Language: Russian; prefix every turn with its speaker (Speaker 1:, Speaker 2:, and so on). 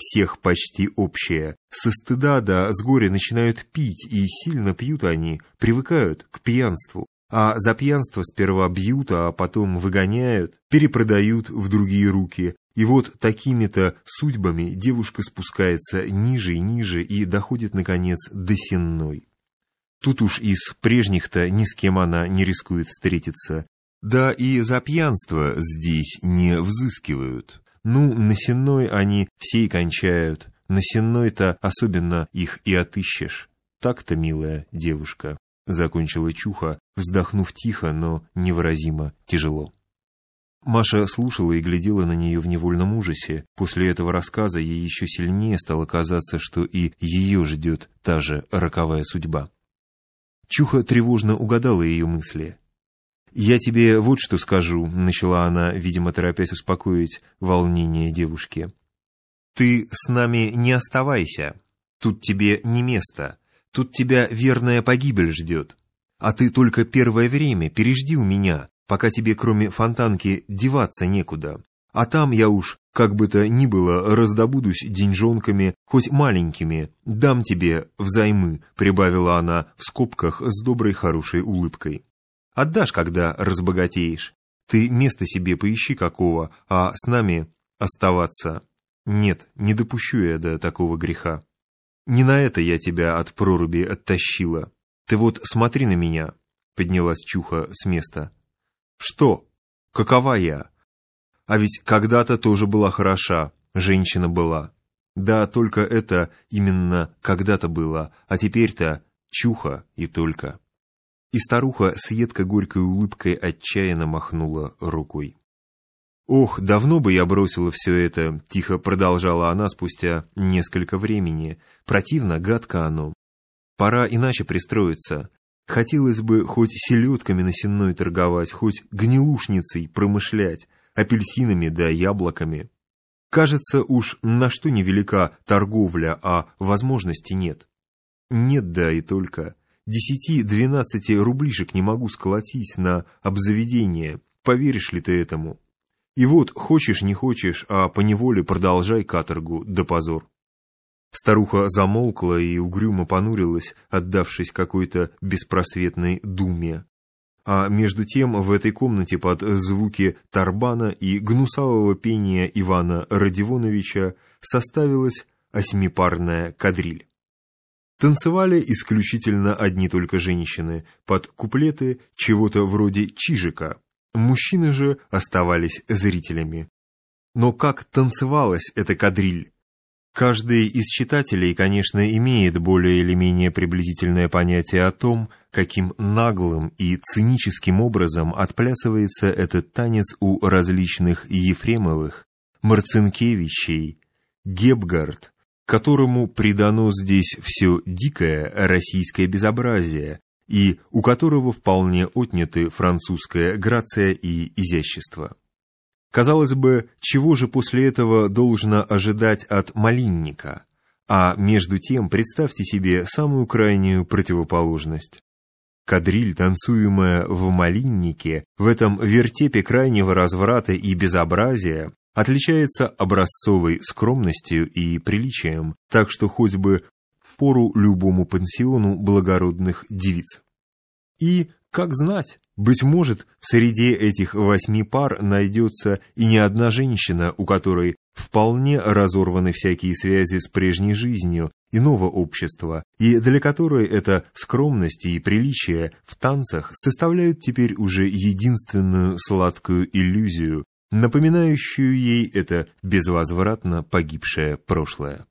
Speaker 1: всех почти общее. Со стыда да с горя начинают пить, и сильно пьют они, привыкают к пьянству. А за пьянство сперва бьют, а потом выгоняют, перепродают в другие руки. И вот такими-то судьбами девушка спускается ниже и ниже и доходит, наконец, до сенной. Тут уж из прежних-то ни с кем она не рискует встретиться. Да и за пьянство здесь не взыскивают. Ну, на сенной они все и кончают. На сенной-то особенно их и отыщешь. Так-то, милая девушка. Закончила Чуха, вздохнув тихо, но невыразимо тяжело. Маша слушала и глядела на нее в невольном ужасе. После этого рассказа ей еще сильнее стало казаться, что и ее ждет та же роковая судьба. Чуха тревожно угадала ее мысли. «Я тебе вот что скажу», — начала она, видимо, торопясь успокоить волнение девушки. «Ты с нами не оставайся. Тут тебе не место. Тут тебя верная погибель ждет. А ты только первое время пережди у меня, пока тебе кроме фонтанки деваться некуда. А там я уж, как бы то ни было, раздобудусь деньжонками, хоть маленькими, дам тебе взаймы», — прибавила она в скобках с доброй хорошей улыбкой. «Отдашь, когда разбогатеешь. Ты место себе поищи какого, а с нами оставаться. Нет, не допущу я до такого греха». Не на это я тебя от проруби оттащила. Ты вот смотри на меня, — поднялась Чуха с места. Что? Какова я? А ведь когда-то тоже была хороша, женщина была. Да, только это именно когда-то было, а теперь-то Чуха и только. И старуха с едко-горькой улыбкой отчаянно махнула рукой. «Ох, давно бы я бросила все это», — тихо продолжала она спустя несколько времени. «Противно, гадко оно. Пора иначе пристроиться. Хотелось бы хоть селедками на сенной торговать, хоть гнилушницей промышлять, апельсинами да яблоками. Кажется, уж на что невелика торговля, а возможности нет. Нет, да и только. Десяти-двенадцати рублишек не могу сколотить на обзаведение. Поверишь ли ты этому?» И вот, хочешь не хочешь, а поневоле продолжай каторгу да позор. Старуха замолкла и угрюмо понурилась, отдавшись какой-то беспросветной думе. А между тем в этой комнате под звуки тарбана и гнусавого пения Ивана Родионовича составилась осьмипарная кадриль. Танцевали исключительно одни только женщины под куплеты чего-то вроде чижика, Мужчины же оставались зрителями. Но как танцевалась эта кадриль? Каждый из читателей, конечно, имеет более или менее приблизительное понятие о том, каким наглым и циническим образом отплясывается этот танец у различных Ефремовых, Марцинкевичей, Гебгард, которому придано здесь все дикое российское безобразие, и у которого вполне отняты французская грация и изящество. Казалось бы, чего же после этого должно ожидать от малинника? А между тем представьте себе самую крайнюю противоположность. Кадриль, танцуемая в малиннике, в этом вертепе крайнего разврата и безобразия, отличается образцовой скромностью и приличием, так что хоть бы пору любому пансиону благородных девиц. И, как знать, быть может, в среде этих восьми пар найдется и не одна женщина, у которой вполне разорваны всякие связи с прежней жизнью иного общества, и для которой эта скромность и приличие в танцах составляют теперь уже единственную сладкую иллюзию, напоминающую ей это безвозвратно погибшее прошлое.